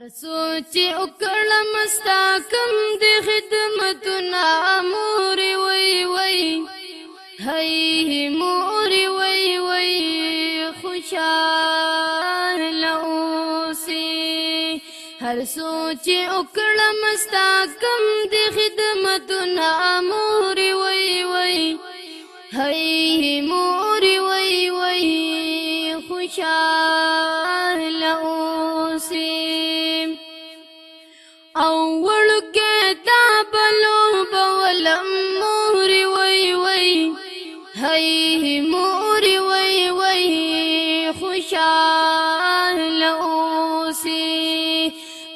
سوچ وکړم ستا کم د خدمتونه مور وی وی هی مور وی وی خوشاله اوسې هر سوچ وکړم ستا کم د خدمتونه مور وی وی هی مور وی وی خوشاله اوسې بلو بولم موري وي وي هي موري وي وي خوشال اوسي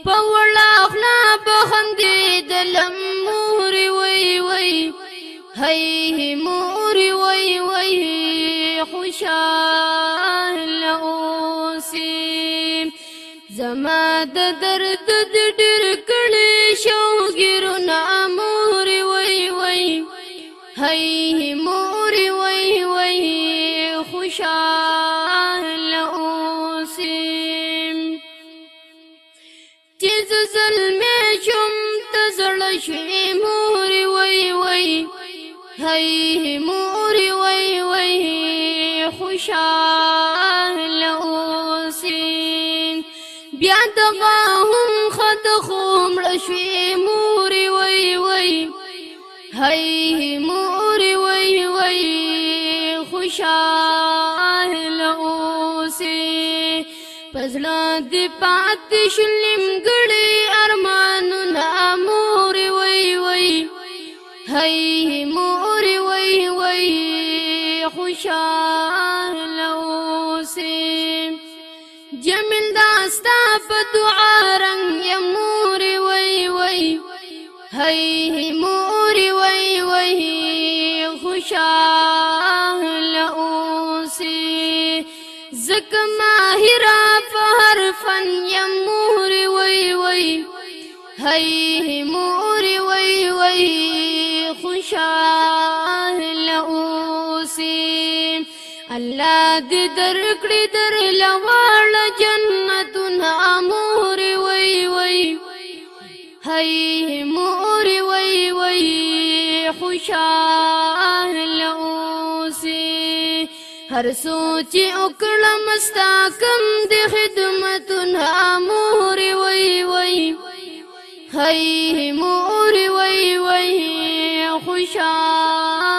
پولاخنا بخندي دلم موري وي وي هي موري وي وي خوشال اوسي زما د درد د ډېر کړي شوګرو نامور وای وای هي مور وای وای خوشاله اوسم تیز زلمه شم تزړه شي مور وای وای هي مور وای وای خوشاله بیا دغه هم خد خومړه شوې مورې وی وی هی مورې وی وی خوشاله اوسې پزړه دې پاتې شلم ګړې ارمانونه مورې وی وی هی مورې وی وی خوشاله ستا په دعا رنگ یم مور وای وای هی مور وای وای خوشاله اوسي زک ماهر په هر فن یم موري وای وای هی مور وای وای خوشاله اوسي الله دې درکړي در لواړه شاه لوسي هر سوچ وکړه مستا کم د خدمتونه مور وی وی هي مور وی وی خوشاله